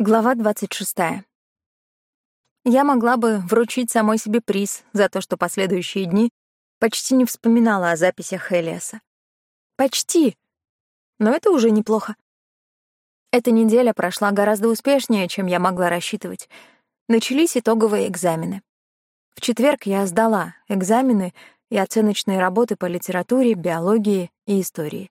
Глава 26. Я могла бы вручить самой себе приз за то, что последующие дни почти не вспоминала о записях Элиаса. Почти. Но это уже неплохо. Эта неделя прошла гораздо успешнее, чем я могла рассчитывать. Начались итоговые экзамены. В четверг я сдала экзамены и оценочные работы по литературе, биологии и истории.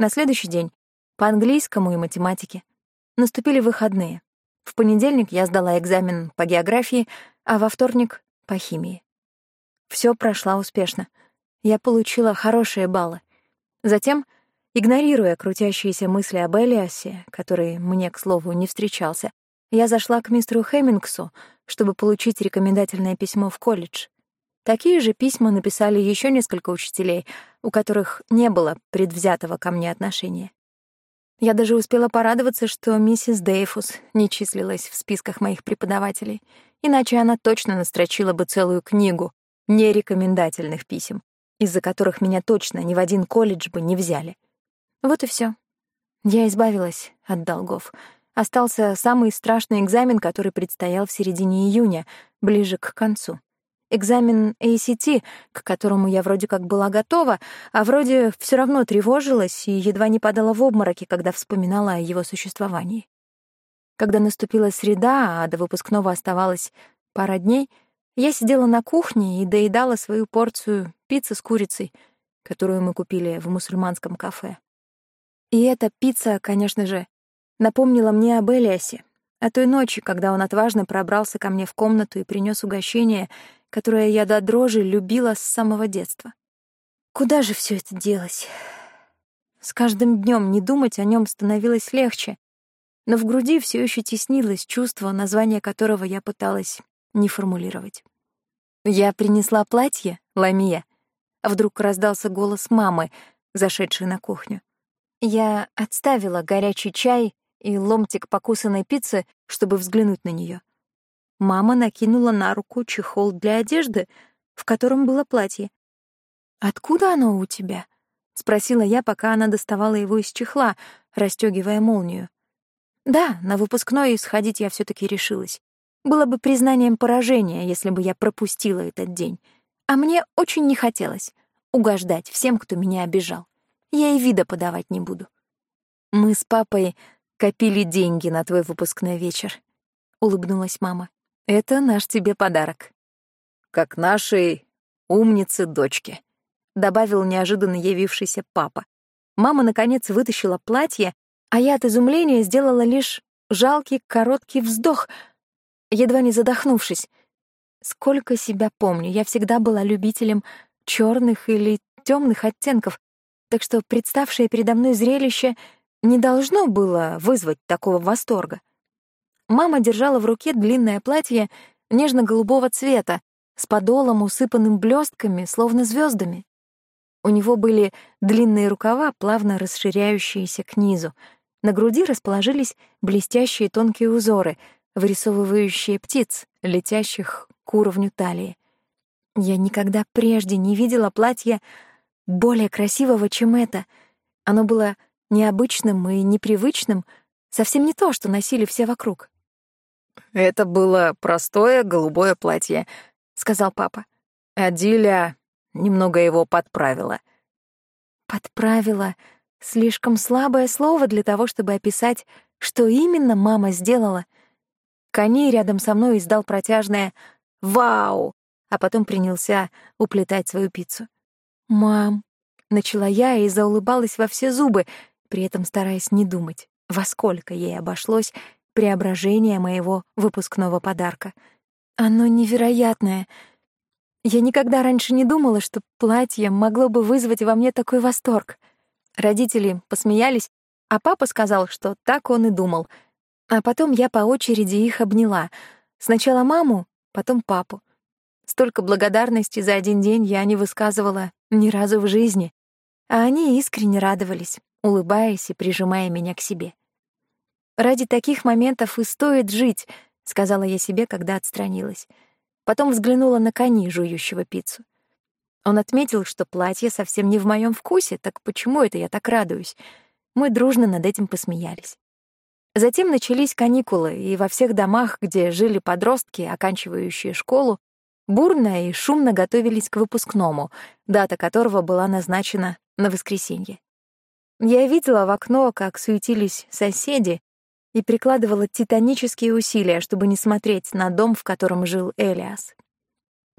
На следующий день — по английскому и математике — Наступили выходные. В понедельник я сдала экзамен по географии, а во вторник — по химии. Все прошло успешно. Я получила хорошие баллы. Затем, игнорируя крутящиеся мысли об Элиасе, который мне, к слову, не встречался, я зашла к мистеру Хеммингсу, чтобы получить рекомендательное письмо в колледж. Такие же письма написали еще несколько учителей, у которых не было предвзятого ко мне отношения. Я даже успела порадоваться, что миссис Дейфус не числилась в списках моих преподавателей, иначе она точно настрочила бы целую книгу нерекомендательных писем, из-за которых меня точно ни в один колледж бы не взяли. Вот и все. Я избавилась от долгов. Остался самый страшный экзамен, который предстоял в середине июня, ближе к концу экзамен ACT, к которому я вроде как была готова, а вроде все равно тревожилась и едва не падала в обмороки, когда вспоминала о его существовании. Когда наступила среда, а до выпускного оставалось пара дней, я сидела на кухне и доедала свою порцию пиццы с курицей, которую мы купили в мусульманском кафе. И эта пицца, конечно же, напомнила мне об Элиасе, о той ночи, когда он отважно пробрался ко мне в комнату и принес угощение, которое я до дрожи любила с самого детства. Куда же все это делось? С каждым днем не думать о нем становилось легче, но в груди все еще теснилось чувство, название которого я пыталась не формулировать. «Я принесла платье, Ламия», — вдруг раздался голос мамы, зашедшей на кухню. Я отставила горячий чай и ломтик покусанной пиццы, чтобы взглянуть на нее. Мама накинула на руку чехол для одежды, в котором было платье. «Откуда оно у тебя?» — спросила я, пока она доставала его из чехла, расстёгивая молнию. Да, на выпускной сходить я все таки решилась. Было бы признанием поражения, если бы я пропустила этот день. А мне очень не хотелось угождать всем, кто меня обижал. Я и вида подавать не буду. Мы с папой копили деньги на твой выпускной вечер, — улыбнулась мама. Это наш тебе подарок. Как нашей умнице дочке, добавил неожиданно явившийся папа. Мама наконец вытащила платье, а я от изумления сделала лишь жалкий короткий вздох, едва не задохнувшись. Сколько себя помню, я всегда была любителем черных или темных оттенков, так что представшее передо мной зрелище не должно было вызвать такого восторга. Мама держала в руке длинное платье нежно-голубого цвета с подолом, усыпанным блестками, словно звездами. У него были длинные рукава, плавно расширяющиеся к низу. На груди расположились блестящие тонкие узоры, вырисовывающие птиц, летящих к уровню талии. Я никогда прежде не видела платья более красивого, чем это. Оно было необычным и непривычным, совсем не то, что носили все вокруг. «Это было простое голубое платье», — сказал папа. Адиля немного его подправила. «Подправила» — слишком слабое слово для того, чтобы описать, что именно мама сделала. Коней рядом со мной издал протяжное «Вау!», а потом принялся уплетать свою пиццу. «Мам!» — начала я и заулыбалась во все зубы, при этом стараясь не думать, во сколько ей обошлось преображение моего выпускного подарка. Оно невероятное. Я никогда раньше не думала, что платье могло бы вызвать во мне такой восторг. Родители посмеялись, а папа сказал, что так он и думал. А потом я по очереди их обняла. Сначала маму, потом папу. Столько благодарности за один день я не высказывала ни разу в жизни. А они искренне радовались, улыбаясь и прижимая меня к себе. Ради таких моментов и стоит жить, сказала я себе, когда отстранилась. Потом взглянула на кони, жующего пиццу. Он отметил, что платье совсем не в моем вкусе, так почему это я так радуюсь? Мы дружно над этим посмеялись. Затем начались каникулы, и во всех домах, где жили подростки, оканчивающие школу, бурно и шумно готовились к выпускному, дата которого была назначена на воскресенье. Я видела в окно, как суетились соседи, и прикладывала титанические усилия, чтобы не смотреть на дом, в котором жил Элиас.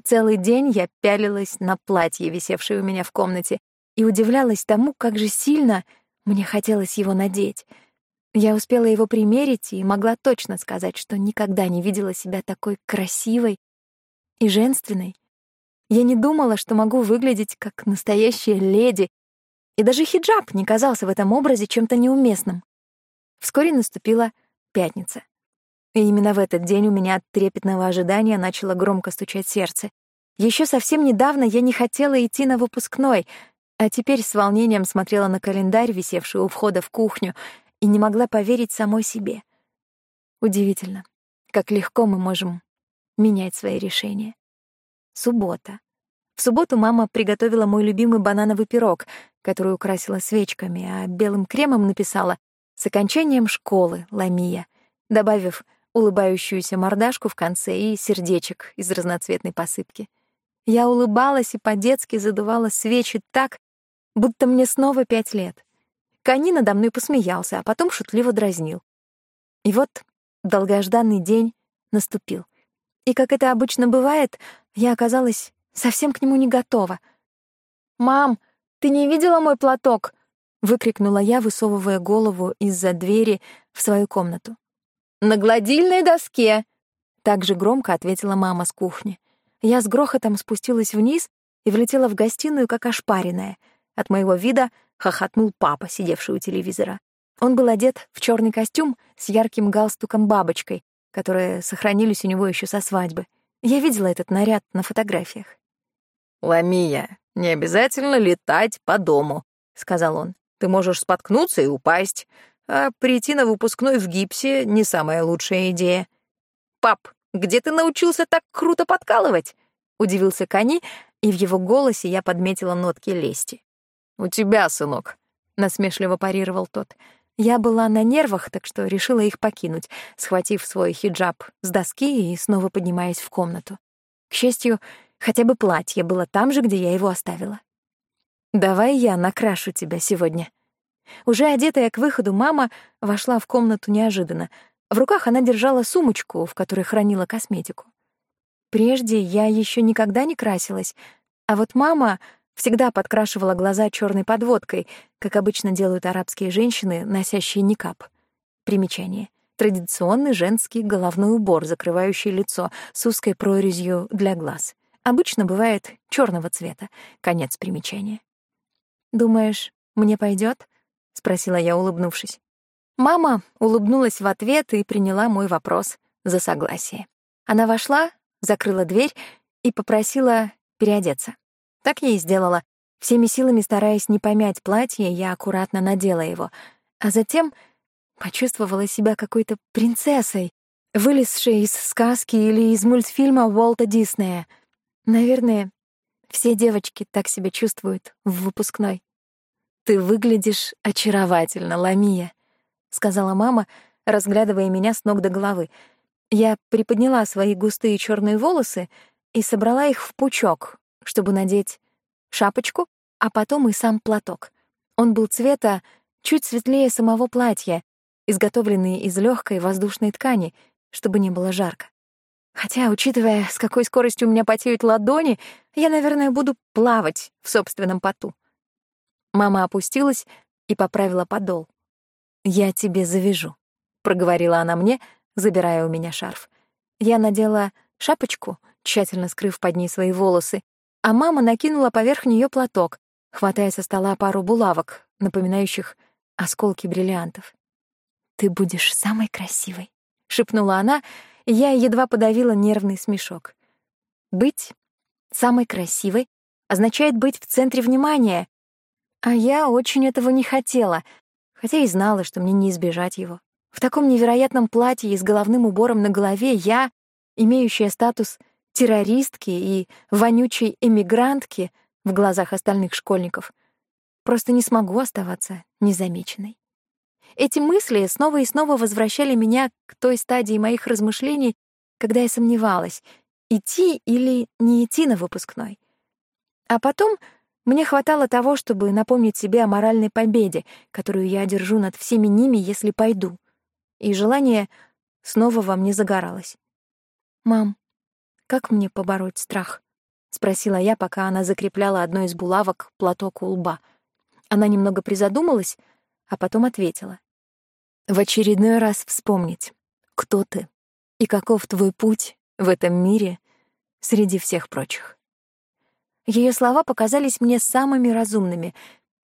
Целый день я пялилась на платье, висевшее у меня в комнате, и удивлялась тому, как же сильно мне хотелось его надеть. Я успела его примерить и могла точно сказать, что никогда не видела себя такой красивой и женственной. Я не думала, что могу выглядеть как настоящая леди, и даже хиджаб не казался в этом образе чем-то неуместным. Вскоре наступила пятница. И именно в этот день у меня от трепетного ожидания начало громко стучать сердце. Еще совсем недавно я не хотела идти на выпускной, а теперь с волнением смотрела на календарь, висевший у входа в кухню, и не могла поверить самой себе. Удивительно, как легко мы можем менять свои решения. Суббота. В субботу мама приготовила мой любимый банановый пирог, который украсила свечками, а белым кремом написала с окончанием школы Ламия, добавив улыбающуюся мордашку в конце и сердечек из разноцветной посыпки. Я улыбалась и по-детски задувала свечи так, будто мне снова пять лет. Кани надо мной посмеялся, а потом шутливо дразнил. И вот долгожданный день наступил. И, как это обычно бывает, я оказалась совсем к нему не готова. «Мам, ты не видела мой платок?» Выкрикнула я, высовывая голову из-за двери в свою комнату. «На гладильной доске!» Так же громко ответила мама с кухни. Я с грохотом спустилась вниз и влетела в гостиную, как ошпаренная. От моего вида хохотнул папа, сидевший у телевизора. Он был одет в черный костюм с ярким галстуком-бабочкой, которые сохранились у него еще со свадьбы. Я видела этот наряд на фотографиях. «Ламия, не обязательно летать по дому», — сказал он. Ты можешь споткнуться и упасть, а прийти на выпускной в гипсе — не самая лучшая идея. «Пап, где ты научился так круто подкалывать?» — удивился Кани, и в его голосе я подметила нотки лести. «У тебя, сынок», — насмешливо парировал тот. Я была на нервах, так что решила их покинуть, схватив свой хиджаб с доски и снова поднимаясь в комнату. К счастью, хотя бы платье было там же, где я его оставила. «Давай я накрашу тебя сегодня». Уже одетая к выходу, мама вошла в комнату неожиданно. В руках она держала сумочку, в которой хранила косметику. Прежде я еще никогда не красилась, а вот мама всегда подкрашивала глаза черной подводкой, как обычно делают арабские женщины, носящие никап. Примечание. Традиционный женский головной убор, закрывающий лицо с узкой прорезью для глаз. Обычно бывает черного цвета. Конец примечания. «Думаешь, мне пойдет? спросила я, улыбнувшись. Мама улыбнулась в ответ и приняла мой вопрос за согласие. Она вошла, закрыла дверь и попросила переодеться. Так я и сделала. Всеми силами стараясь не помять платье, я аккуратно надела его, а затем почувствовала себя какой-то принцессой, вылезшей из сказки или из мультфильма Уолта Диснея. Наверное, все девочки так себя чувствуют в выпускной. «Ты выглядишь очаровательно, Ламия», — сказала мама, разглядывая меня с ног до головы. Я приподняла свои густые черные волосы и собрала их в пучок, чтобы надеть шапочку, а потом и сам платок. Он был цвета чуть светлее самого платья, изготовленный из легкой воздушной ткани, чтобы не было жарко. Хотя, учитывая, с какой скоростью у меня потеют ладони, я, наверное, буду плавать в собственном поту. Мама опустилась и поправила подол. «Я тебе завяжу», — проговорила она мне, забирая у меня шарф. Я надела шапочку, тщательно скрыв под ней свои волосы, а мама накинула поверх нее платок, хватая со стола пару булавок, напоминающих осколки бриллиантов. «Ты будешь самой красивой», — шепнула она, и я едва подавила нервный смешок. «Быть самой красивой означает быть в центре внимания, а я очень этого не хотела, хотя и знала, что мне не избежать его. В таком невероятном платье и с головным убором на голове я, имеющая статус террористки и вонючей эмигрантки в глазах остальных школьников, просто не смогу оставаться незамеченной. Эти мысли снова и снова возвращали меня к той стадии моих размышлений, когда я сомневалась, идти или не идти на выпускной. А потом мне хватало того, чтобы напомнить себе о моральной победе, которую я одержу над всеми ними, если пойду. И желание снова во мне загоралось. «Мам, как мне побороть страх?» — спросила я, пока она закрепляла одной из булавок платок у лба. Она немного призадумалась, а потом ответила. «В очередной раз вспомнить, кто ты и каков твой путь в этом мире среди всех прочих». Ее слова показались мне самыми разумными.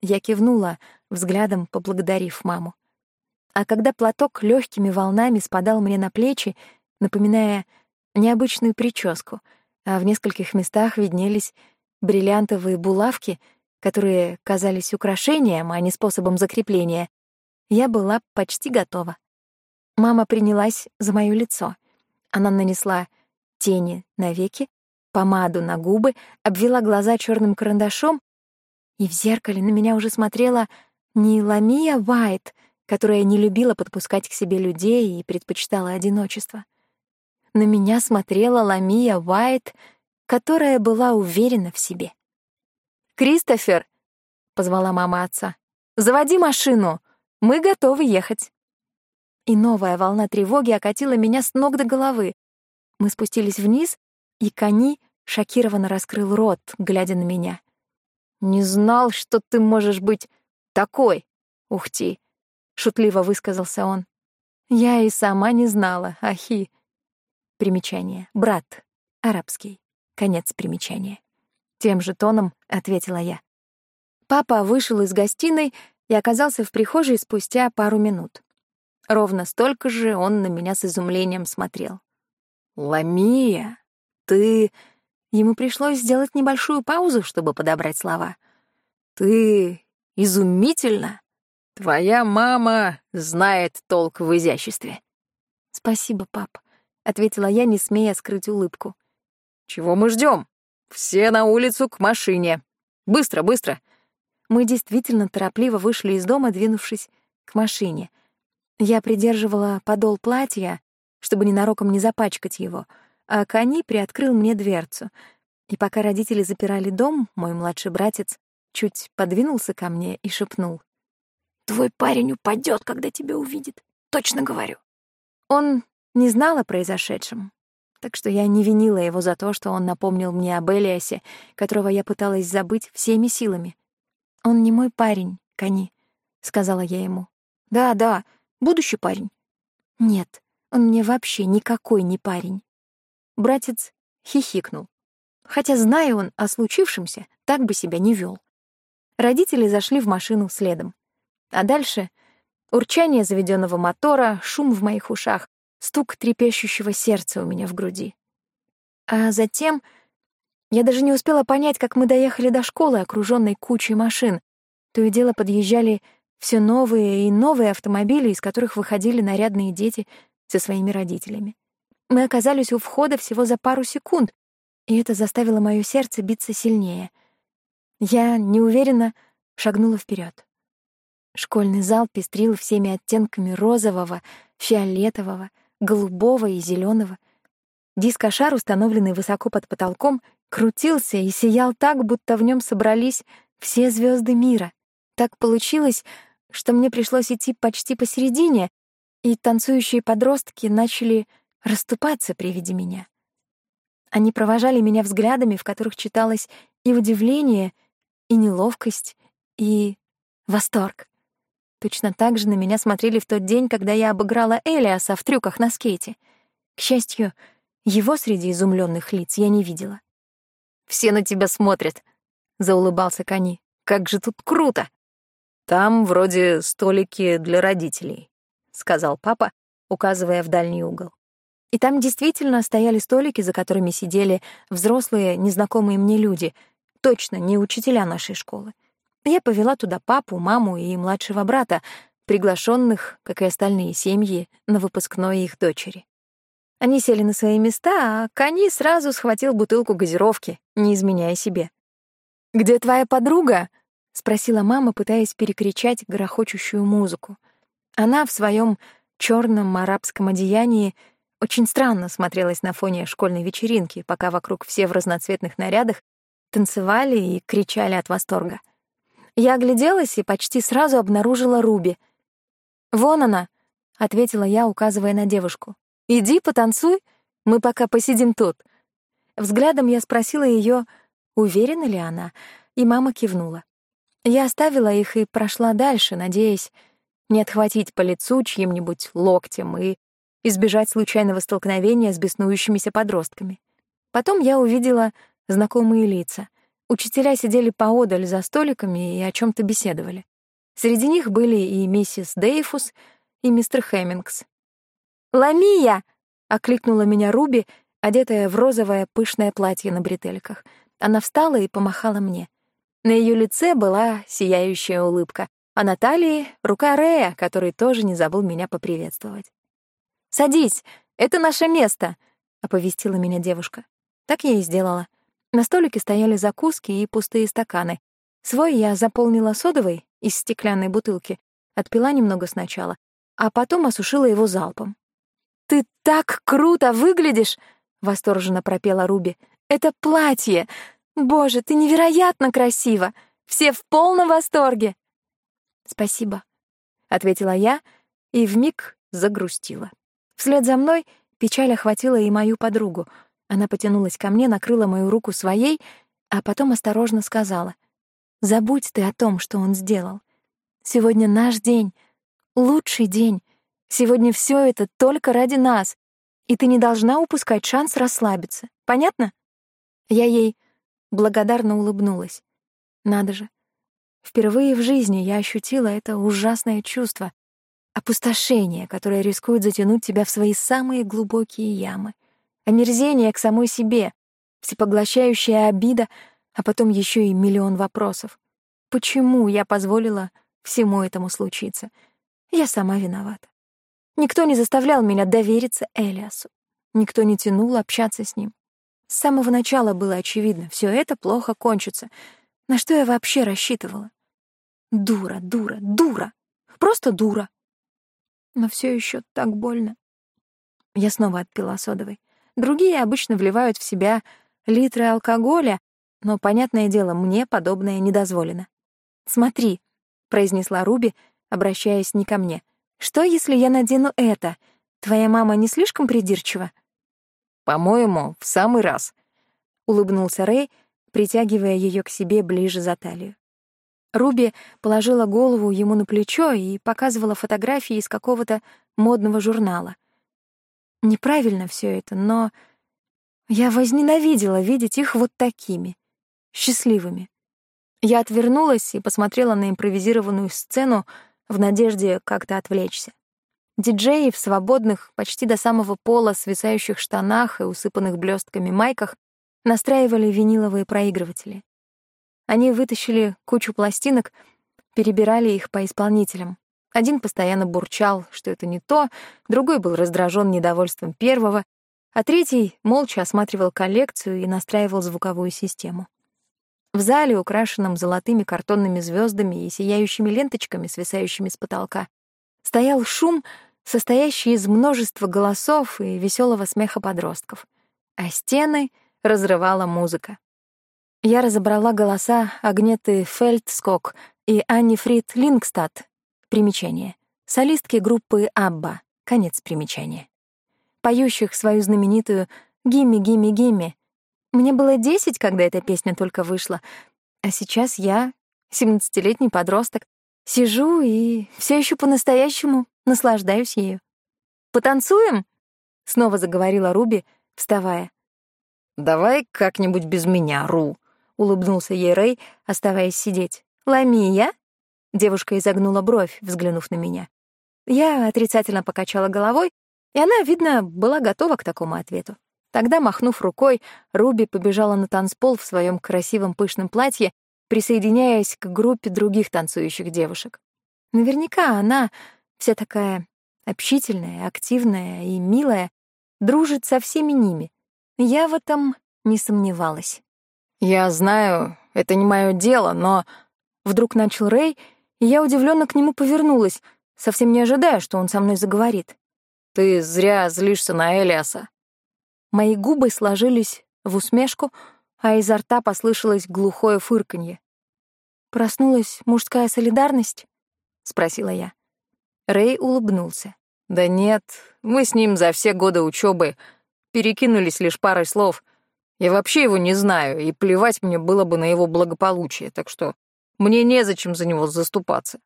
Я кивнула, взглядом поблагодарив маму. А когда платок легкими волнами спадал мне на плечи, напоминая необычную прическу, а в нескольких местах виднелись бриллиантовые булавки, которые казались украшением, а не способом закрепления, я была почти готова. Мама принялась за моё лицо. Она нанесла тени на веки, помаду на губы, обвела глаза черным карандашом, и в зеркале на меня уже смотрела не Ламия Вайт, которая не любила подпускать к себе людей и предпочитала одиночество. На меня смотрела Ламия Вайт, которая была уверена в себе. «Кристофер!» — позвала мама отца. «Заводи машину! Мы готовы ехать!» И новая волна тревоги окатила меня с ног до головы. Мы спустились вниз, и Кани шокированно раскрыл рот, глядя на меня. «Не знал, что ты можешь быть такой, ухти!» — шутливо высказался он. «Я и сама не знала, ахи!» Примечание. «Брат». Арабский. Конец примечания. Тем же тоном ответила я. Папа вышел из гостиной и оказался в прихожей спустя пару минут. Ровно столько же он на меня с изумлением смотрел. «Ламия!» Ты...» Ему пришлось сделать небольшую паузу, чтобы подобрать слова. «Ты изумительно. Твоя мама знает толк в изяществе». «Спасибо, пап», — ответила я, не смея скрыть улыбку. «Чего мы ждем? Все на улицу к машине. Быстро, быстро!» Мы действительно торопливо вышли из дома, двинувшись к машине. Я придерживала подол платья, чтобы ненароком не запачкать его — а Кани приоткрыл мне дверцу. И пока родители запирали дом, мой младший братец чуть подвинулся ко мне и шепнул. «Твой парень упадет, когда тебя увидит. Точно говорю». Он не знал о произошедшем, так что я не винила его за то, что он напомнил мне об Элиасе, которого я пыталась забыть всеми силами. «Он не мой парень, Кани», — сказала я ему. «Да, да, будущий парень». «Нет, он мне вообще никакой не парень. Братец хихикнул. Хотя, зная он о случившемся, так бы себя не вел. Родители зашли в машину следом. А дальше — урчание заведенного мотора, шум в моих ушах, стук трепещущего сердца у меня в груди. А затем я даже не успела понять, как мы доехали до школы, окруженной кучей машин. То и дело подъезжали все новые и новые автомобили, из которых выходили нарядные дети со своими родителями. Мы оказались у входа всего за пару секунд, и это заставило моё сердце биться сильнее. Я неуверенно шагнула вперед. Школьный зал пестрил всеми оттенками розового, фиолетового, голубого и зеленого. Дискошар, установленный высоко под потолком, крутился и сиял так, будто в нем собрались все звезды мира. Так получилось, что мне пришлось идти почти посередине, и танцующие подростки начали расступаться при виде меня. Они провожали меня взглядами, в которых читалось и удивление, и неловкость, и восторг. Точно так же на меня смотрели в тот день, когда я обыграла Элиаса в трюках на скейте. К счастью, его среди изумленных лиц я не видела. «Все на тебя смотрят», — заулыбался Кани. «Как же тут круто!» «Там вроде столики для родителей», — сказал папа, указывая в дальний угол. И там действительно стояли столики, за которыми сидели взрослые, незнакомые мне люди, точно не учителя нашей школы. Я повела туда папу, маму и младшего брата, приглашенных, как и остальные семьи, на выпускной их дочери. Они сели на свои места, а Кани сразу схватил бутылку газировки, не изменяя себе. «Где твоя подруга?» — спросила мама, пытаясь перекричать грохочущую музыку. Она в своем черном арабском одеянии очень странно смотрелась на фоне школьной вечеринки, пока вокруг все в разноцветных нарядах танцевали и кричали от восторга. Я огляделась и почти сразу обнаружила Руби. «Вон она», — ответила я, указывая на девушку. «Иди, потанцуй, мы пока посидим тут». Взглядом я спросила ее, уверена ли она, и мама кивнула. Я оставила их и прошла дальше, надеясь не отхватить по лицу чьим-нибудь локтем и избежать случайного столкновения с беснующимися подростками. Потом я увидела знакомые лица. Учителя сидели поодаль за столиками и о чем то беседовали. Среди них были и миссис Дейфус, и мистер Хэммингс. «Ламия!» — окликнула меня Руби, одетая в розовое пышное платье на бретельках. Она встала и помахала мне. На ее лице была сияющая улыбка, а на талии — рука Рея, который тоже не забыл меня поприветствовать. «Садись, это наше место», — оповестила меня девушка. Так я и сделала. На столике стояли закуски и пустые стаканы. Свой я заполнила содовой из стеклянной бутылки, отпила немного сначала, а потом осушила его залпом. «Ты так круто выглядишь!» — восторженно пропела Руби. «Это платье! Боже, ты невероятно красива! Все в полном восторге!» «Спасибо», — ответила я и вмиг загрустила. Вслед за мной печаль охватила и мою подругу — она потянулась ко мне, накрыла мою руку своей, а потом осторожно сказала. «Забудь ты о том, что он сделал. Сегодня наш день, лучший день. Сегодня все это только ради нас, и ты не должна упускать шанс расслабиться. Понятно?» Я ей благодарно улыбнулась. Надо же. Впервые в жизни я ощутила это ужасное чувство — опустошение, которое рискует затянуть тебя в свои самые глубокие ямы омерзение к самой себе, всепоглощающая обида, а потом еще и миллион вопросов. Почему я позволила всему этому случиться? Я сама виновата. Никто не заставлял меня довериться Элиасу. Никто не тянул общаться с ним. С самого начала было очевидно, все это плохо кончится. На что я вообще рассчитывала? Дура, дура, дура. Просто дура. Но все еще так больно. Я снова отпила содовой. Другие обычно вливают в себя литры алкоголя, но, понятное дело, мне подобное не дозволено. «Смотри», — произнесла Руби, обращаясь не ко мне, «что, если я надену это? Твоя мама не слишком придирчива?» «По-моему, в самый раз», — улыбнулся Рэй, притягивая ее к себе ближе за талию. Руби положила голову ему на плечо и показывала фотографии из какого-то модного журнала. Неправильно все это, но я возненавидела видеть их вот такими, счастливыми. Я отвернулась и посмотрела на импровизированную сцену в надежде как-то отвлечься. Диджеи в свободных, почти до самого пола свисающих штанах и усыпанных блестками майках настраивали виниловые проигрыватели. Они вытащили кучу пластинок, перебирали их по исполнителям. Один постоянно бурчал, что это не то, другой был раздражен недовольством первого, а третий молча осматривал коллекцию и настраивал звуковую систему. В зале, украшенном золотыми картонными звездами и сияющими ленточками, свисающими с потолка, стоял шум, состоящий из множества голосов и веселого смеха подростков, а стены разрывала музыка. Я разобрала голоса Агнеты Фельдскок и Анни Фрид Лингстад, Примечание. Солистки группы «Абба». Конец примечания. Поющих свою знаменитую «Гимми, гимми, гимми». Мне было десять, когда эта песня только вышла, а сейчас я, семнадцатилетний подросток, сижу и все еще по-настоящему наслаждаюсь ею. «Потанцуем?» — снова заговорила Руби, вставая. «Давай как-нибудь без меня, Ру», — улыбнулся ей Рэй, оставаясь сидеть. «Ламия?» Девушка изогнула бровь, взглянув на меня. Я отрицательно покачала головой, и она, видно, была готова к такому ответу. Тогда, махнув рукой, Руби побежала на танцпол в своем красивом пышном платье, присоединяясь к группе других танцующих девушек. Наверняка она, вся такая общительная, активная и милая, дружит со всеми ними. Я в этом не сомневалась. «Я знаю, это не мое дело, но...» Вдруг начал Рэй, и я удивленно к нему повернулась. совсем не ожидая, что он со мной заговорит. «Ты зря злишься на Элиаса». Мои губы сложились в усмешку, а изо рта послышалось глухое фырканье. «Проснулась мужская солидарность?» — спросила я. Рэй улыбнулся. «Да нет, мы с ним за все годы учебы перекинулись лишь парой слов. Я вообще его не знаю, и плевать мне было бы на его благополучие, так что мне незачем за него заступаться».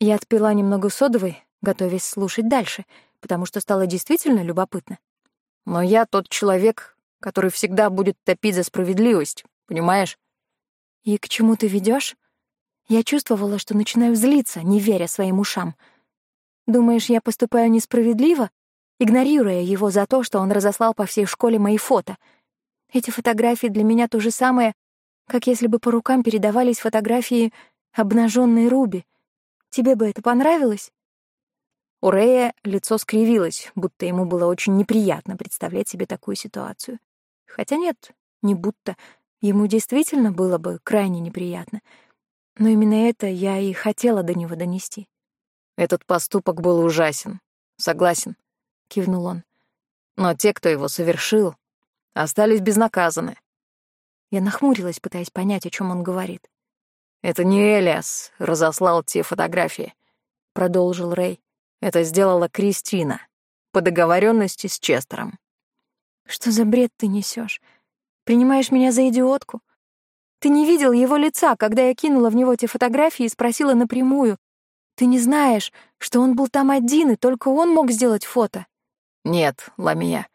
Я отпила немного содовой, готовясь слушать дальше, потому что стало действительно любопытно. «Но я тот человек, который всегда будет топить за справедливость, понимаешь?» «И к чему ты ведешь? Я чувствовала, что начинаю злиться, не веря своим ушам. Думаешь, я поступаю несправедливо, игнорируя его за то, что он разослал по всей школе мои фото? Эти фотографии для меня то же самое, как если бы по рукам передавались фотографии обнаженной Руби. Тебе бы это понравилось? У Рэя лицо скривилось, будто ему было очень неприятно представлять себе такую ситуацию. Хотя нет, не будто. Ему действительно было бы крайне неприятно. Но именно это я и хотела до него донести. «Этот поступок был ужасен. Согласен», — кивнул он. «Но те, кто его совершил, остались безнаказаны. Я нахмурилась, пытаясь понять, о чем он говорит. «Это не Элиас разослал те фотографии», — продолжил Рэй. «Это сделала Кристина по договоренности с Честером». «Что за бред ты несешь? Принимаешь меня за идиотку? Ты не видел его лица, когда я кинула в него эти фотографии и спросила напрямую. Ты не знаешь, что он был там один, и только он мог сделать фото?» «Нет, Ламия».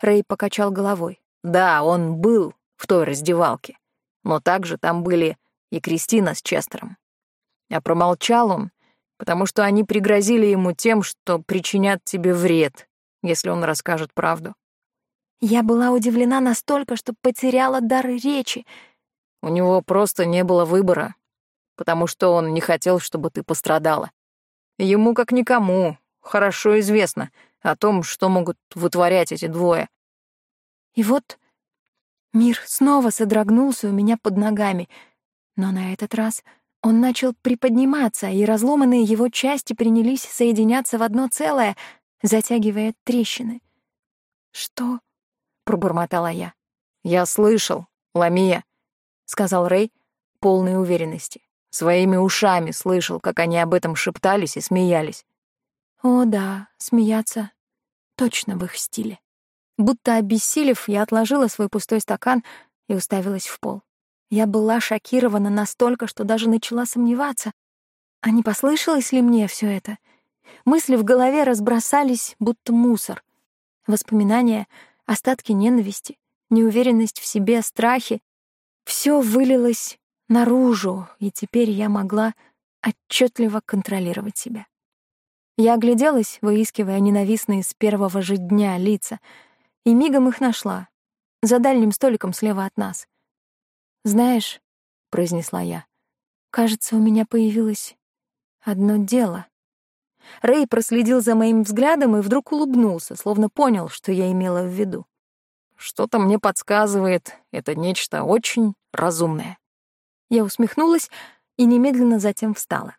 Рэй покачал головой. «Да, он был в той раздевалке. Но также там были и Кристина с Честером. А промолчал он, потому что они пригрозили ему тем, что причинят тебе вред, если он расскажет правду. Я была удивлена настолько, что потеряла дар речи. У него просто не было выбора, потому что он не хотел, чтобы ты пострадала. Ему, как никому, хорошо известно о том, что могут вытворять эти двое. И вот Мир снова содрогнулся у меня под ногами, но на этот раз он начал приподниматься, и разломанные его части принялись соединяться в одно целое, затягивая трещины. «Что?» — пробормотала я. «Я слышал, Ламия», — сказал Рэй, полной уверенности. Своими ушами слышал, как они об этом шептались и смеялись. «О да, смеяться точно в их стиле». Будто обессилев, я отложила свой пустой стакан и уставилась в пол. Я была шокирована настолько, что даже начала сомневаться. А не послышалось ли мне все это? Мысли в голове разбросались, будто мусор. Воспоминания, остатки ненависти, неуверенность в себе, страхи — все вылилось наружу, и теперь я могла отчетливо контролировать себя. Я огляделась, выискивая ненавистные с первого же дня лица — и мигом их нашла, за дальним столиком слева от нас. «Знаешь», — произнесла я, — «кажется, у меня появилось одно дело». Рэй проследил за моим взглядом и вдруг улыбнулся, словно понял, что я имела в виду. «Что-то мне подсказывает, это нечто очень разумное». Я усмехнулась и немедленно затем встала.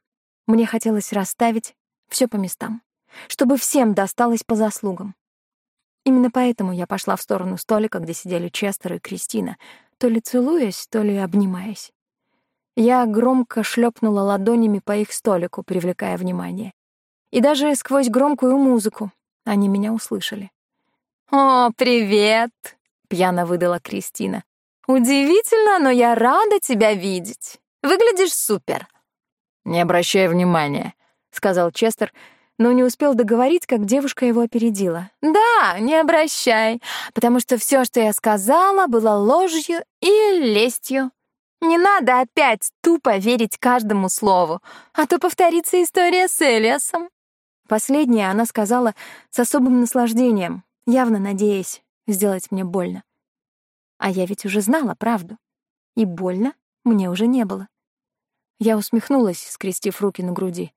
Мне хотелось расставить все по местам, чтобы всем досталось по заслугам. Именно поэтому я пошла в сторону столика, где сидели Честер и Кристина, то ли целуясь, то ли обнимаясь. Я громко шлепнула ладонями по их столику, привлекая внимание. И даже сквозь громкую музыку они меня услышали. «О, привет!» — пьяно выдала Кристина. «Удивительно, но я рада тебя видеть. Выглядишь супер». «Не обращай внимания», — сказал Честер, — но не успел договорить, как девушка его опередила. «Да, не обращай, потому что все, что я сказала, было ложью и лестью. Не надо опять тупо верить каждому слову, а то повторится история с Элиасом». Последнее она сказала с особым наслаждением, явно надеясь сделать мне больно. А я ведь уже знала правду, и больно мне уже не было. Я усмехнулась, скрестив руки на груди.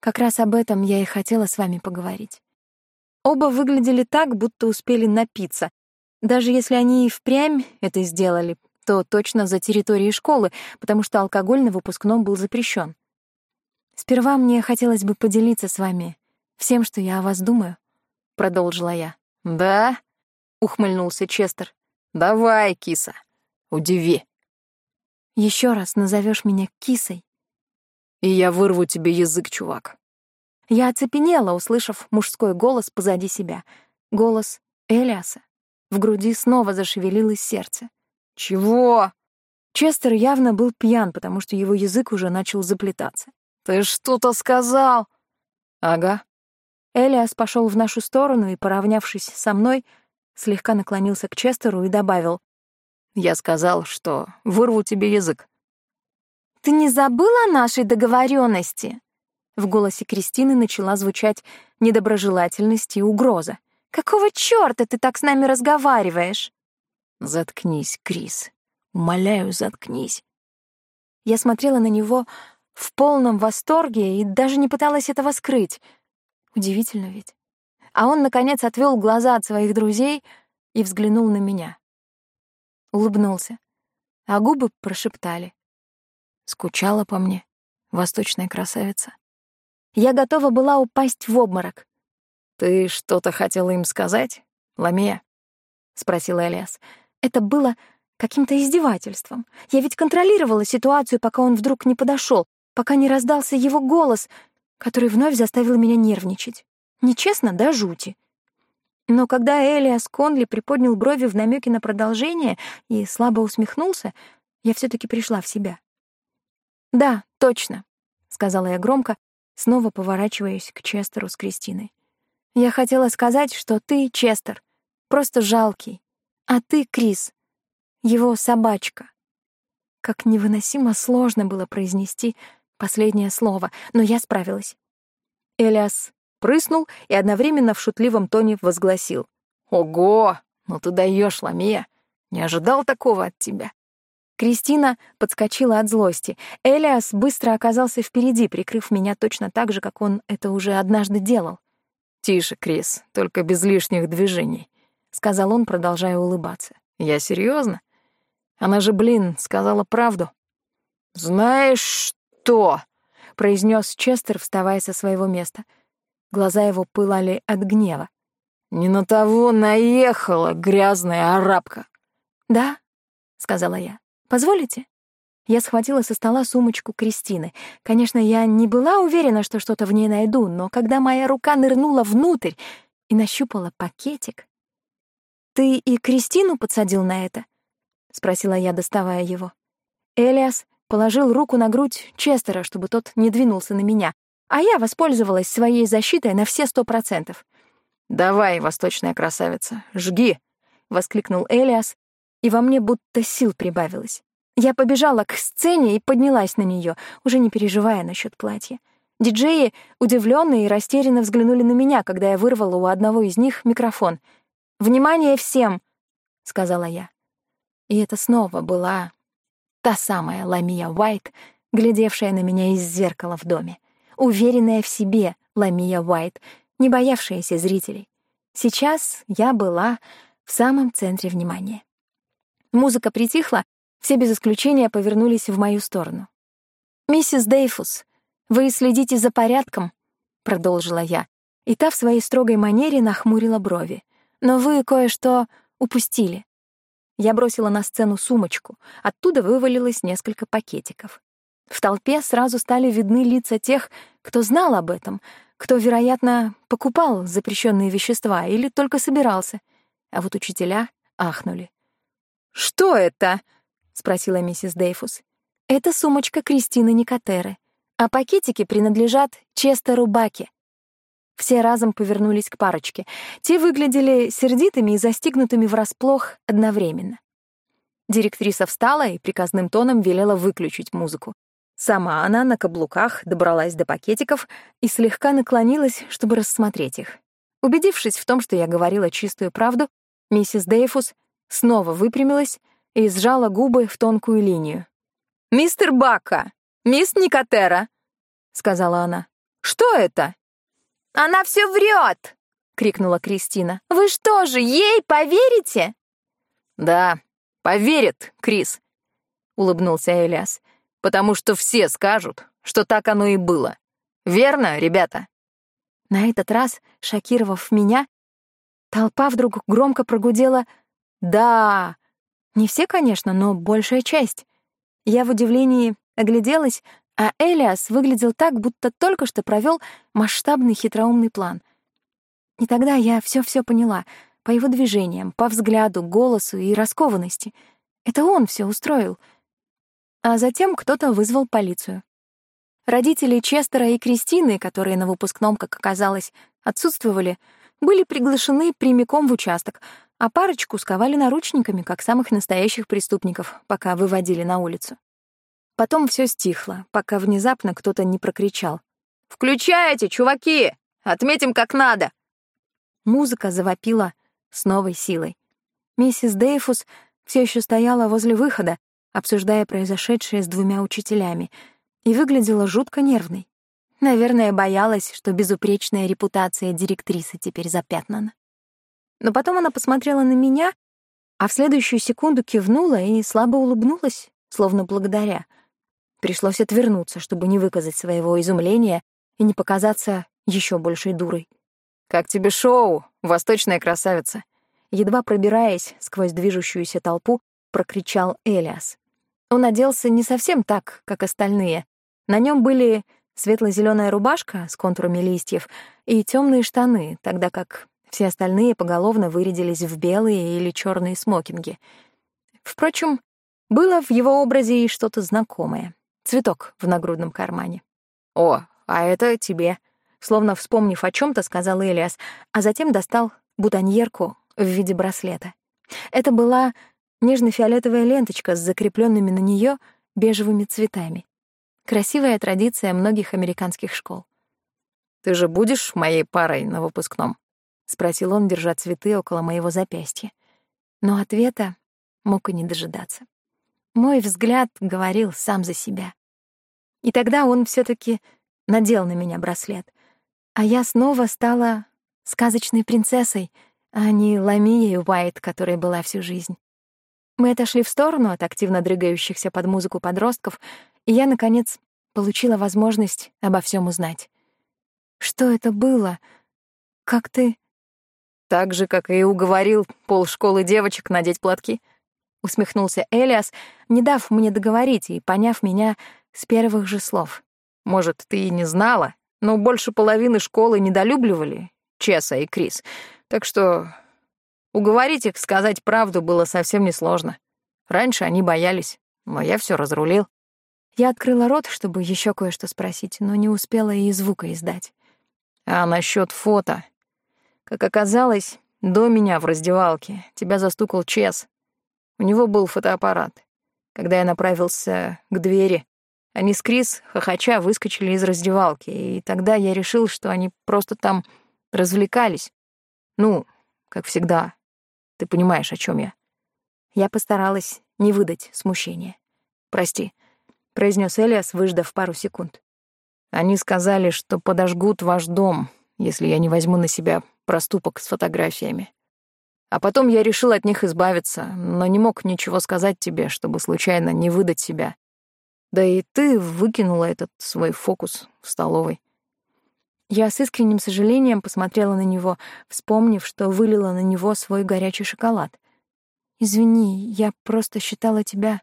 Как раз об этом я и хотела с вами поговорить. Оба выглядели так, будто успели напиться. Даже если они и впрямь это сделали, то точно за территорией школы, потому что алкоголь на выпускном был запрещен. «Сперва мне хотелось бы поделиться с вами всем, что я о вас думаю», — продолжила я. «Да?» — ухмыльнулся Честер. «Давай, киса, удиви». Еще раз назовешь меня кисой. И я вырву тебе язык, чувак. Я оцепенела, услышав мужской голос позади себя. Голос Элиаса. В груди снова зашевелилось сердце. «Чего?» Честер явно был пьян, потому что его язык уже начал заплетаться. «Ты что-то сказал?» «Ага». Элиас пошел в нашу сторону и, поравнявшись со мной, слегка наклонился к Честеру и добавил. «Я сказал, что вырву тебе язык». «Ты не забыл о нашей договоренности? В голосе Кристины начала звучать недоброжелательность и угроза. «Какого чёрта ты так с нами разговариваешь?» «Заткнись, Крис. Умоляю, заткнись». Я смотрела на него в полном восторге и даже не пыталась этого скрыть. Удивительно ведь. А он, наконец, отвел глаза от своих друзей и взглянул на меня. Улыбнулся, а губы прошептали. Скучала по мне, восточная красавица. Я готова была упасть в обморок. «Ты что-то хотела им сказать, Ламия?» — спросил Элиас. Это было каким-то издевательством. Я ведь контролировала ситуацию, пока он вдруг не подошел, пока не раздался его голос, который вновь заставил меня нервничать. Нечестно да жути. Но когда Элиас Конли приподнял брови в намеке на продолжение и слабо усмехнулся, я все таки пришла в себя. «Да, точно», — сказала я громко, снова поворачиваясь к Честеру с Кристиной. «Я хотела сказать, что ты, Честер, просто жалкий, а ты, Крис, его собачка». Как невыносимо сложно было произнести последнее слово, но я справилась. Элиас прыснул и одновременно в шутливом тоне возгласил. «Ого! Ну ты даешь, Ламия! Не ожидал такого от тебя!» Кристина подскочила от злости. Элиас быстро оказался впереди, прикрыв меня точно так же, как он это уже однажды делал. «Тише, Крис, только без лишних движений», — сказал он, продолжая улыбаться. «Я серьезно? Она же, блин, сказала правду». «Знаешь что?» — произнес Честер, вставая со своего места. Глаза его пылали от гнева. «Не на того наехала грязная арабка». «Да», — сказала я. Позволите?» Я схватила со стола сумочку Кристины. Конечно, я не была уверена, что что-то в ней найду, но когда моя рука нырнула внутрь и нащупала пакетик... «Ты и Кристину подсадил на это?» — спросила я, доставая его. Элиас положил руку на грудь Честера, чтобы тот не двинулся на меня, а я воспользовалась своей защитой на все сто процентов. «Давай, восточная красавица, жги!» — воскликнул Элиас, и во мне будто сил прибавилось. Я побежала к сцене и поднялась на нее, уже не переживая насчет платья. Диджеи, удивленные и растерянно взглянули на меня, когда я вырвала у одного из них микрофон. «Внимание всем!» — сказала я. И это снова была та самая Ламия Уайт, глядевшая на меня из зеркала в доме. Уверенная в себе Ламия Уайт, не боявшаяся зрителей. Сейчас я была в самом центре внимания. Музыка притихла, все без исключения повернулись в мою сторону. «Миссис Дейфус, вы следите за порядком?» — продолжила я, и та в своей строгой манере нахмурила брови. «Но вы кое-что упустили». Я бросила на сцену сумочку, оттуда вывалилось несколько пакетиков. В толпе сразу стали видны лица тех, кто знал об этом, кто, вероятно, покупал запрещенные вещества или только собирался. А вот учителя ахнули. «Что это?» — спросила миссис Дейфус. «Это сумочка Кристины Никотеры, а пакетики принадлежат Честеру Баке». Все разом повернулись к парочке. Те выглядели сердитыми и застигнутыми врасплох одновременно. Директриса встала и приказным тоном велела выключить музыку. Сама она на каблуках добралась до пакетиков и слегка наклонилась, чтобы рассмотреть их. Убедившись в том, что я говорила чистую правду, миссис Дейфус снова выпрямилась и сжала губы в тонкую линию. «Мистер Бака! Мисс Никотера!» — сказала она. «Что это?» «Она все врет!» — крикнула Кристина. «Вы что же, ей поверите?» «Да, поверит, Крис», — улыбнулся Элиас, «потому что все скажут, что так оно и было. Верно, ребята?» На этот раз, шокировав меня, толпа вдруг громко прогудела «Да!». Не все, конечно, но большая часть. Я в удивлении огляделась, а Элиас выглядел так, будто только что провел масштабный хитроумный план. И тогда я все-все поняла — по его движениям, по взгляду, голосу и раскованности. Это он все устроил. А затем кто-то вызвал полицию. Родители Честера и Кристины, которые на выпускном, как оказалось, отсутствовали, были приглашены прямиком в участок, а парочку сковали наручниками, как самых настоящих преступников, пока выводили на улицу. Потом все стихло, пока внезапно кто-то не прокричал. «Включайте, чуваки! Отметим как надо!» Музыка завопила с новой силой. Миссис Дейфус все еще стояла возле выхода, обсуждая произошедшее с двумя учителями, и выглядела жутко нервной. Наверное, боялась, что безупречная репутация директрисы теперь запятнана. Но потом она посмотрела на меня, а в следующую секунду кивнула и слабо улыбнулась, словно благодаря. Пришлось отвернуться, чтобы не выказать своего изумления и не показаться еще большей дурой. «Как тебе шоу, восточная красавица?» Едва пробираясь сквозь движущуюся толпу, прокричал Элиас. Он оделся не совсем так, как остальные. На нем были светло зеленая рубашка с контурами листьев и темные штаны, тогда как все остальные поголовно вырядились в белые или черные смокинги. Впрочем, было в его образе и что-то знакомое. Цветок в нагрудном кармане. «О, а это тебе», Словно вспомнив о чем то сказал Элиас, а затем достал бутоньерку в виде браслета. Это была нежно-фиолетовая ленточка с закрепленными на нее бежевыми цветами. Красивая традиция многих американских школ. «Ты же будешь моей парой на выпускном?» — спросил он, держа цветы около моего запястья. Но ответа мог и не дожидаться. Мой взгляд говорил сам за себя. И тогда он все таки надел на меня браслет а я снова стала сказочной принцессой, а не Ламией Уайт, которой была всю жизнь. Мы отошли в сторону от активно дрыгающихся под музыку подростков, и я, наконец, получила возможность обо всем узнать. Что это было? Как ты... Так же, как и уговорил полшколы девочек надеть платки. Усмехнулся Элиас, не дав мне договорить и поняв меня с первых же слов. Может, ты и не знала, но больше половины школы недолюбливали Чеса и Крис, так что уговорить их сказать правду было совсем несложно. Раньше они боялись, но я все разрулил. Я открыла рот, чтобы еще кое-что спросить, но не успела и звука издать. А насчет фото? Как оказалось, до меня в раздевалке тебя застукал Чес. У него был фотоаппарат. Когда я направился к двери, они с Крис, хохоча, выскочили из раздевалки, и тогда я решил, что они просто там развлекались. Ну, как всегда. Ты понимаешь, о чем я. Я постаралась не выдать смущения. «Прости», — произнес Элиас, выждав пару секунд. «Они сказали, что подожгут ваш дом, если я не возьму на себя проступок с фотографиями. А потом я решил от них избавиться, но не мог ничего сказать тебе, чтобы случайно не выдать себя. Да и ты выкинула этот свой фокус в столовой. Я с искренним сожалением посмотрела на него, вспомнив, что вылила на него свой горячий шоколад. «Извини, я просто считала тебя...»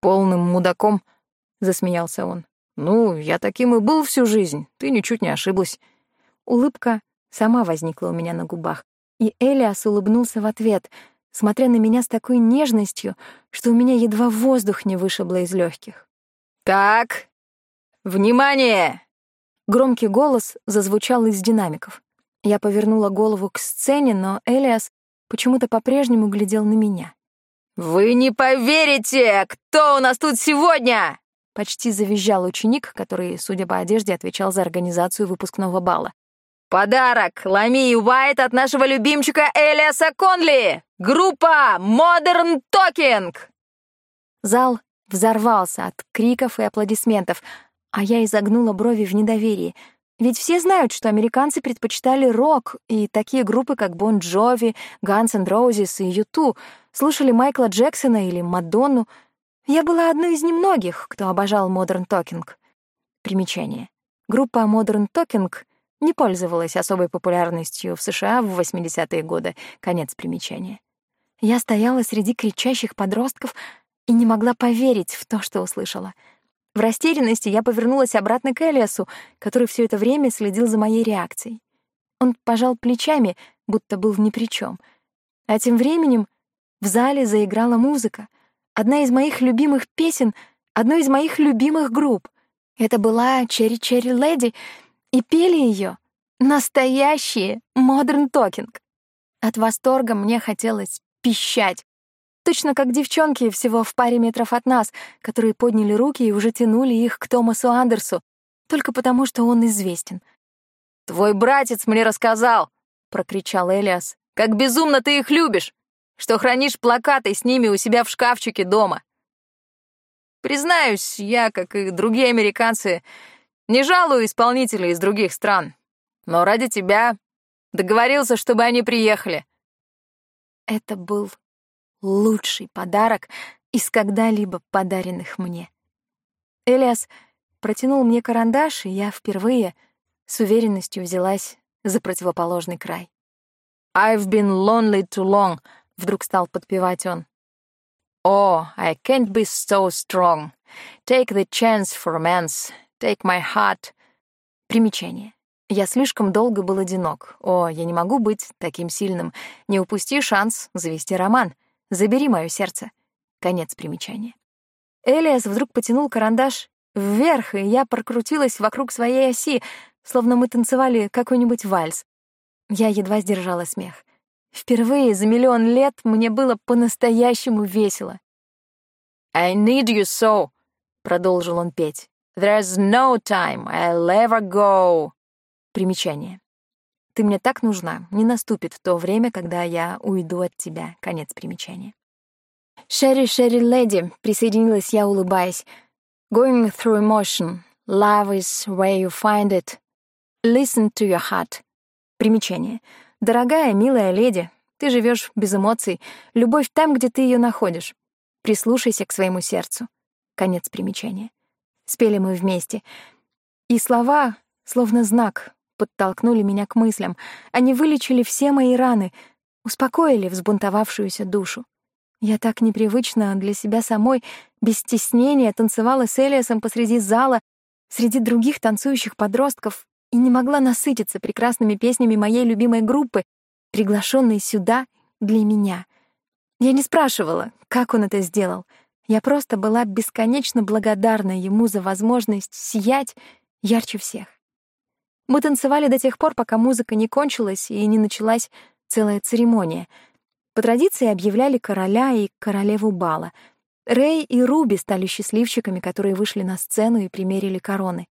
«Полным мудаком», — засмеялся он. «Ну, я таким и был всю жизнь, ты ничуть не ошиблась». Улыбка сама возникла у меня на губах, и Элиас улыбнулся в ответ, смотря на меня с такой нежностью, что у меня едва воздух не вышибло из легких. «Так, внимание!» Громкий голос зазвучал из динамиков. Я повернула голову к сцене, но Элиас почему-то по-прежнему глядел на меня. «Вы не поверите, кто у нас тут сегодня!» Почти завизжал ученик, который, судя по одежде, отвечал за организацию выпускного бала. «Подарок! Лами Уайт от нашего любимчика Элиаса Конли! Группа Modern Talking!» Зал взорвался от криков и аплодисментов, а я изогнула брови в недоверии. Ведь все знают, что американцы предпочитали рок, и такие группы, как Бон Джови, Guns N' Roses и Юту, слушали Майкла Джексона или Мадонну. Я была одной из немногих, кто обожал Modern Talking. Примечание. Группа Modern Talking не пользовалась особой популярностью в США в 80-е годы. Конец примечания. Я стояла среди кричащих подростков и не могла поверить в то, что услышала. В растерянности я повернулась обратно к Элиасу, который все это время следил за моей реакцией. Он пожал плечами, будто был ни при чем. А тем временем в зале заиграла музыка. Одна из моих любимых песен одной из моих любимых групп. Это была «Черри Черри Леди», и пели ее настоящие Modern Talking. От восторга мне хотелось пищать. Точно как девчонки всего в паре метров от нас, которые подняли руки и уже тянули их к Томасу Андерсу, только потому что он известен. «Твой братец мне рассказал!» — прокричал Элиас. «Как безумно ты их любишь! Что хранишь плакаты с ними у себя в шкафчике дома!» Признаюсь, я, как и другие американцы, не жалую исполнителей из других стран. Но ради тебя договорился, чтобы они приехали. Это был лучший подарок из когда-либо подаренных мне. Элиас протянул мне карандаш, и я впервые с уверенностью взялась за противоположный край. «I've been lonely too long», — вдруг стал подпевать он. «Oh, I can't be so strong. Take the chance for romance. Take my heart». Примечание. Я слишком долго был одинок. О, я не могу быть таким сильным. Не упусти шанс завести роман. Забери мое сердце. Конец примечания. Элиас вдруг потянул карандаш вверх, и я прокрутилась вокруг своей оси, словно мы танцевали какой-нибудь вальс. Я едва сдержала смех. Впервые за миллион лет мне было по-настоящему весело. «I need you so», — продолжил он петь. «There's no time, I'll ever go». Примечание. Ты мне так нужна, не наступит то время, когда я уйду от тебя. Конец примечания. «Шерри, Шерри, леди», — присоединилась я, улыбаясь. «Going through emotion. Love is where you find it. Listen to your heart». Примечание. «Дорогая, милая леди, ты живешь без эмоций. Любовь там, где ты ее находишь. Прислушайся к своему сердцу». Конец примечания. Спели мы вместе. И слова, словно знак, подтолкнули меня к мыслям. Они вылечили все мои раны, успокоили взбунтовавшуюся душу. Я так непривычно для себя самой, без стеснения, танцевала с Элиасом посреди зала, среди других танцующих подростков, и не могла насытиться прекрасными песнями моей любимой группы, приглашенной сюда для меня. Я не спрашивала, как он это сделал. Я просто была бесконечно благодарна ему за возможность сиять ярче всех. Мы танцевали до тех пор, пока музыка не кончилась и не началась целая церемония. По традиции объявляли короля и королеву бала. Рэй и Руби стали счастливчиками, которые вышли на сцену и примерили короны.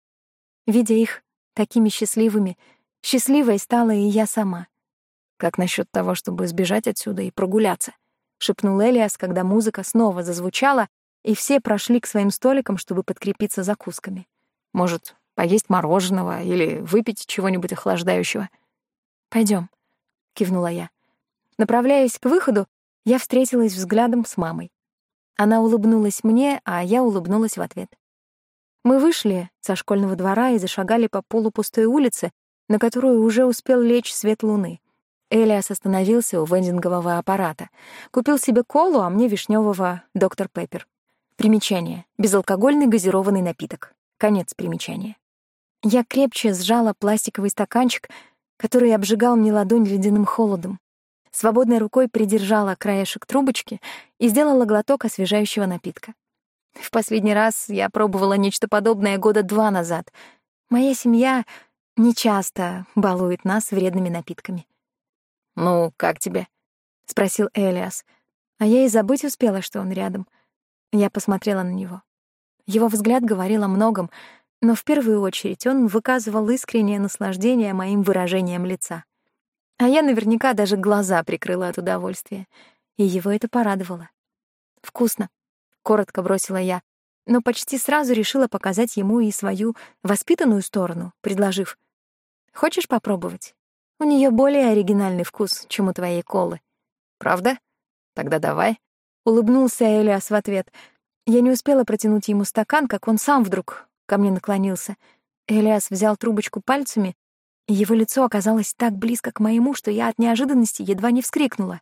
Видя их такими счастливыми, счастливой стала и я сама. «Как насчет того, чтобы сбежать отсюда и прогуляться?» — шепнул Элиас, когда музыка снова зазвучала, и все прошли к своим столикам, чтобы подкрепиться закусками. «Может, поесть мороженого или выпить чего-нибудь охлаждающего. Пойдем, кивнула я. Направляясь к выходу, я встретилась взглядом с мамой. Она улыбнулась мне, а я улыбнулась в ответ. Мы вышли со школьного двора и зашагали по полупустой улице, на которую уже успел лечь свет луны. Элиас остановился у вендингового аппарата. Купил себе колу, а мне вишневого доктор Пеппер. Примечание. Безалкогольный газированный напиток. Конец примечания. Я крепче сжала пластиковый стаканчик, который обжигал мне ладонь ледяным холодом. Свободной рукой придержала краешек трубочки и сделала глоток освежающего напитка. В последний раз я пробовала нечто подобное года два назад. Моя семья нечасто балует нас вредными напитками. «Ну, как тебе?» — спросил Элиас. А я и забыть успела, что он рядом. Я посмотрела на него. Его взгляд говорил о многом, но в первую очередь он выказывал искреннее наслаждение моим выражением лица. А я наверняка даже глаза прикрыла от удовольствия, и его это порадовало. «Вкусно», — коротко бросила я, но почти сразу решила показать ему и свою воспитанную сторону, предложив. «Хочешь попробовать? У нее более оригинальный вкус, чем у твоей колы». «Правда? Тогда давай», — улыбнулся Элиас в ответ. Я не успела протянуть ему стакан, как он сам вдруг ко мне наклонился. Элиас взял трубочку пальцами, и его лицо оказалось так близко к моему, что я от неожиданности едва не вскрикнула.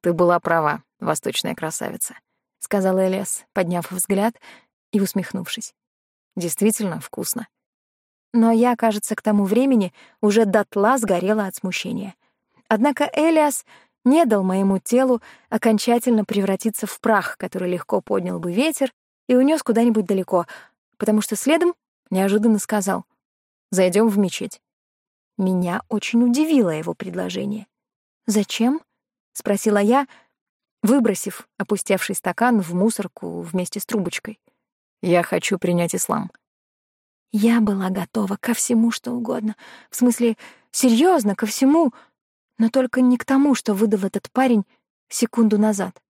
«Ты была права, восточная красавица», — сказал Элиас, подняв взгляд и усмехнувшись. «Действительно вкусно». Но я, кажется, к тому времени уже дотла сгорела от смущения. Однако Элиас не дал моему телу окончательно превратиться в прах, который легко поднял бы ветер и унес куда-нибудь далеко, потому что следом неожиданно сказал «Зайдем в мечеть». Меня очень удивило его предложение. «Зачем?» — спросила я, выбросив опустевший стакан в мусорку вместе с трубочкой. «Я хочу принять ислам». Я была готова ко всему, что угодно. В смысле, серьезно, ко всему, но только не к тому, что выдал этот парень секунду назад.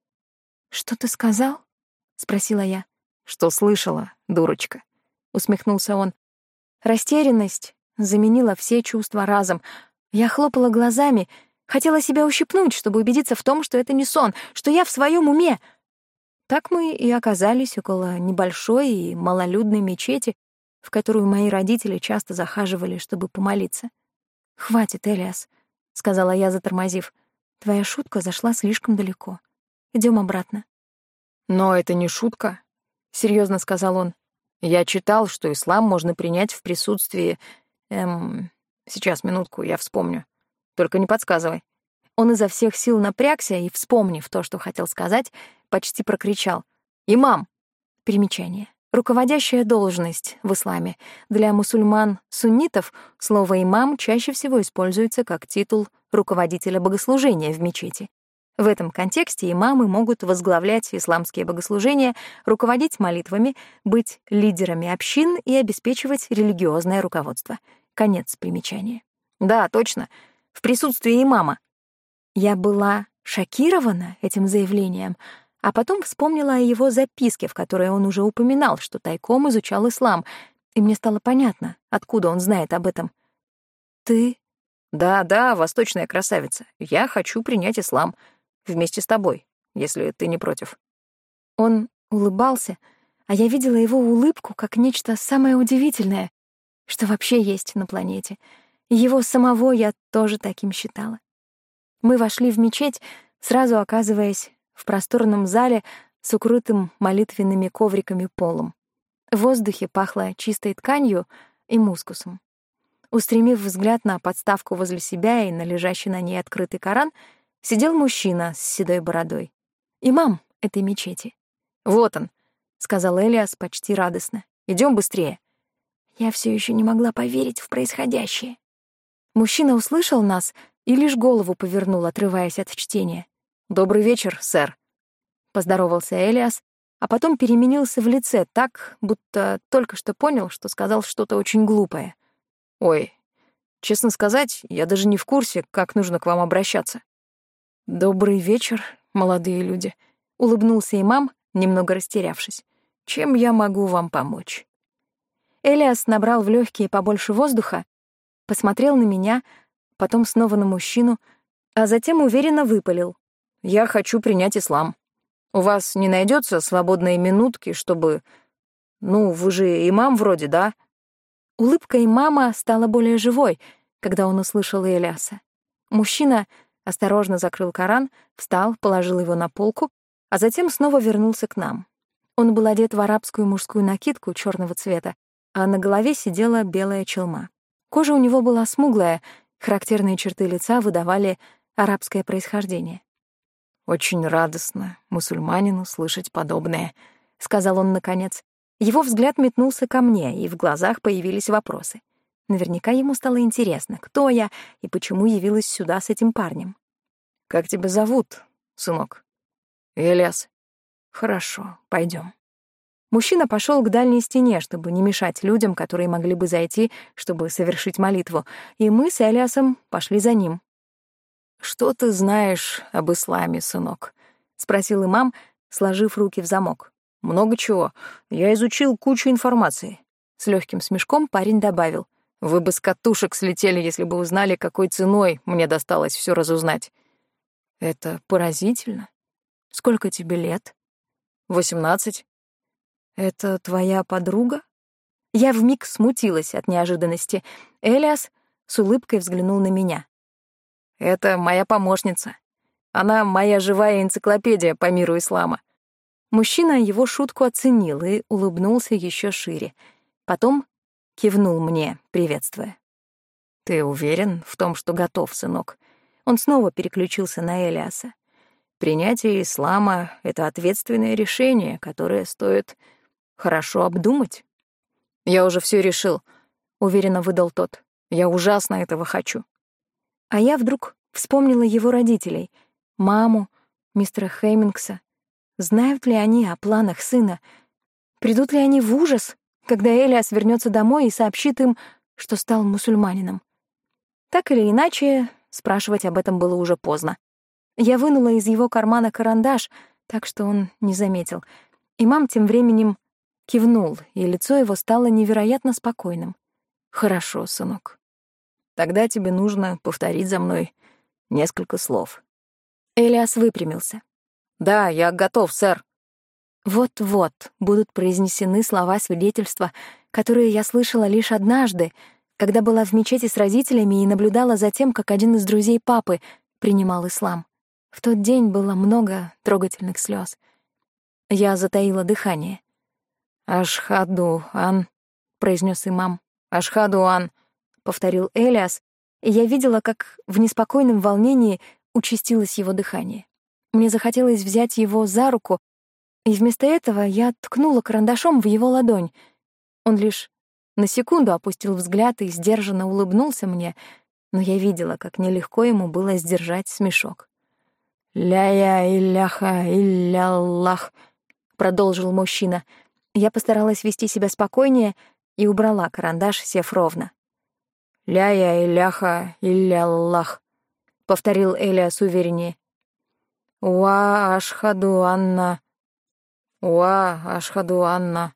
«Что ты сказал?» — спросила я. «Что слышала, дурочка?» — усмехнулся он. Растерянность заменила все чувства разом. Я хлопала глазами, хотела себя ущипнуть, чтобы убедиться в том, что это не сон, что я в своем уме. Так мы и оказались около небольшой и малолюдной мечети, в которую мои родители часто захаживали, чтобы помолиться. «Хватит, Элиас», — сказала я, затормозив. «Твоя шутка зашла слишком далеко. Идем обратно». «Но это не шутка», — серьезно сказал он. «Я читал, что ислам можно принять в присутствии... Эм... Сейчас, минутку, я вспомню. Только не подсказывай». Он изо всех сил напрягся и, вспомнив то, что хотел сказать, почти прокричал. «Имам!» Примечание. Руководящая должность в исламе. Для мусульман-суннитов слово «имам» чаще всего используется как титул руководителя богослужения в мечети. В этом контексте имамы могут возглавлять исламские богослужения, руководить молитвами, быть лидерами общин и обеспечивать религиозное руководство. Конец примечания. Да, точно. В присутствии имама. Я была шокирована этим заявлением — а потом вспомнила о его записке, в которой он уже упоминал, что тайком изучал ислам, и мне стало понятно, откуда он знает об этом. «Ты...» «Да, да, восточная красавица. Я хочу принять ислам. Вместе с тобой, если ты не против». Он улыбался, а я видела его улыбку как нечто самое удивительное, что вообще есть на планете. его самого я тоже таким считала. Мы вошли в мечеть, сразу оказываясь в просторном зале с укрытым молитвенными ковриками полом. В воздухе пахло чистой тканью и мускусом. Устремив взгляд на подставку возле себя и на лежащий на ней открытый Коран, сидел мужчина с седой бородой. Имам этой мечети. «Вот он», — сказал Элиас почти радостно. Идем быстрее». Я все еще не могла поверить в происходящее. Мужчина услышал нас и лишь голову повернул, отрываясь от чтения. «Добрый вечер, сэр», — поздоровался Элиас, а потом переменился в лице так, будто только что понял, что сказал что-то очень глупое. «Ой, честно сказать, я даже не в курсе, как нужно к вам обращаться». «Добрый вечер, молодые люди», — улыбнулся имам, немного растерявшись. «Чем я могу вам помочь?» Элиас набрал в легкие побольше воздуха, посмотрел на меня, потом снова на мужчину, а затем уверенно выпалил. Я хочу принять ислам. У вас не найдется свободной минутки, чтобы... Ну, вы же имам вроде, да?» Улыбка имама стала более живой, когда он услышал Элиаса. Мужчина осторожно закрыл Коран, встал, положил его на полку, а затем снова вернулся к нам. Он был одет в арабскую мужскую накидку черного цвета, а на голове сидела белая челма. Кожа у него была смуглая, характерные черты лица выдавали арабское происхождение. «Очень радостно мусульманину слышать подобное», — сказал он наконец. Его взгляд метнулся ко мне, и в глазах появились вопросы. Наверняка ему стало интересно, кто я и почему явилась сюда с этим парнем. «Как тебя зовут, сынок?» «Элиас». «Хорошо, пойдем. Мужчина пошел к дальней стене, чтобы не мешать людям, которые могли бы зайти, чтобы совершить молитву, и мы с Элиасом пошли за ним. «Что ты знаешь об исламе, сынок?» — спросил имам, сложив руки в замок. «Много чего. Я изучил кучу информации». С легким смешком парень добавил. «Вы бы с катушек слетели, если бы узнали, какой ценой мне досталось все разузнать». «Это поразительно. Сколько тебе лет?» «Восемнадцать». «Это твоя подруга?» Я вмиг смутилась от неожиданности. Элиас с улыбкой взглянул на меня. «Это моя помощница. Она моя живая энциклопедия по миру ислама». Мужчина его шутку оценил и улыбнулся еще шире. Потом кивнул мне, приветствуя. «Ты уверен в том, что готов, сынок?» Он снова переключился на Элиаса. «Принятие ислама — это ответственное решение, которое стоит хорошо обдумать». «Я уже все решил», — уверенно выдал тот. «Я ужасно этого хочу». А я вдруг вспомнила его родителей, маму, мистера Хеймингса. Знают ли они о планах сына? Придут ли они в ужас, когда Элиас вернется домой и сообщит им, что стал мусульманином? Так или иначе, спрашивать об этом было уже поздно. Я вынула из его кармана карандаш, так что он не заметил. И мам тем временем Кивнул, и лицо его стало невероятно спокойным. «Хорошо, сынок. Тогда тебе нужно повторить за мной несколько слов». Элиас выпрямился. «Да, я готов, сэр». Вот-вот будут произнесены слова свидетельства, которые я слышала лишь однажды, когда была в мечети с родителями и наблюдала за тем, как один из друзей папы принимал ислам. В тот день было много трогательных слез. Я затаила дыхание. «Ашхаду ан», — произнес имам. «Ашхаду ан», — повторил Элиас, и я видела, как в неспокойном волнении участилось его дыхание. Мне захотелось взять его за руку, и вместо этого я ткнула карандашом в его ладонь. Он лишь на секунду опустил взгляд и сдержанно улыбнулся мне, но я видела, как нелегко ему было сдержать смешок. «Ля-я илляха илляллах», — продолжил мужчина, — я постаралась вести себя спокойнее и убрала карандаш, сев ровно. «Ля-я и ляха и ляллах», — повторил Элиас увереннее. «Уа ашхаду Анна, уа ашхаду Анна,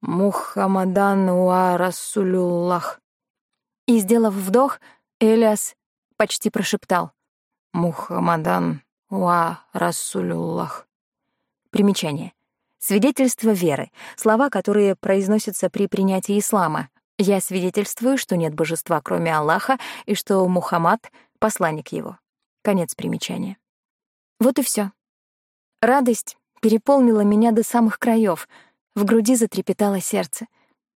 Мухаммадан уа Расулюллах». И, сделав вдох, Элиас почти прошептал. «Мухаммадан уа Расулюллах». Примечание. Свидетельство веры — слова, которые произносятся при принятии ислама. Я свидетельствую, что нет божества, кроме Аллаха, и что Мухаммад — посланник его. Конец примечания. Вот и все. Радость переполнила меня до самых краев, в груди затрепетало сердце.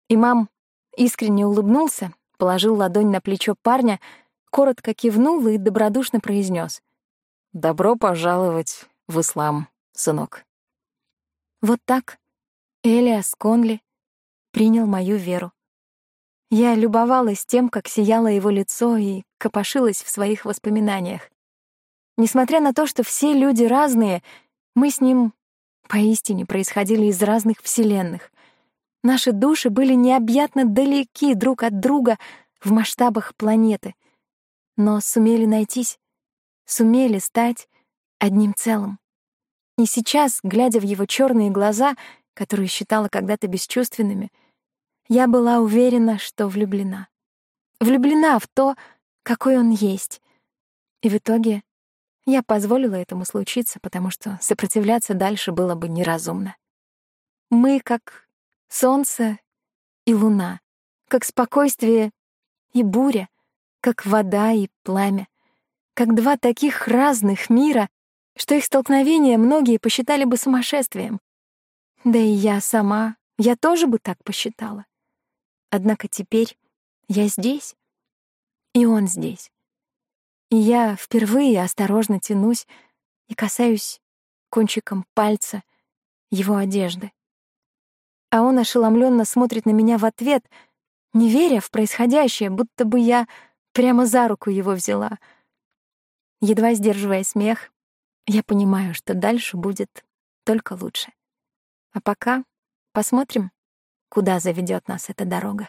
Имам искренне улыбнулся, положил ладонь на плечо парня, коротко кивнул и добродушно произнес: «Добро пожаловать в ислам, сынок». Вот так Элиас Конли принял мою веру. Я любовалась тем, как сияло его лицо и копошилась в своих воспоминаниях. Несмотря на то, что все люди разные, мы с ним поистине происходили из разных вселенных. Наши души были необъятно далеки друг от друга в масштабах планеты, но сумели найтись, сумели стать одним целым. И сейчас, глядя в его черные глаза, которые считала когда-то бесчувственными, я была уверена, что влюблена. Влюблена в то, какой он есть. И в итоге я позволила этому случиться, потому что сопротивляться дальше было бы неразумно. Мы как солнце и луна, как спокойствие и буря, как вода и пламя, как два таких разных мира, что их столкновение многие посчитали бы сумасшествием. Да и я сама, я тоже бы так посчитала. Однако теперь я здесь, и он здесь. И я впервые осторожно тянусь и касаюсь кончиком пальца его одежды. А он ошеломленно смотрит на меня в ответ, не веря в происходящее, будто бы я прямо за руку его взяла. Едва сдерживая смех, я понимаю, что дальше будет только лучше. А пока посмотрим, куда заведет нас эта дорога.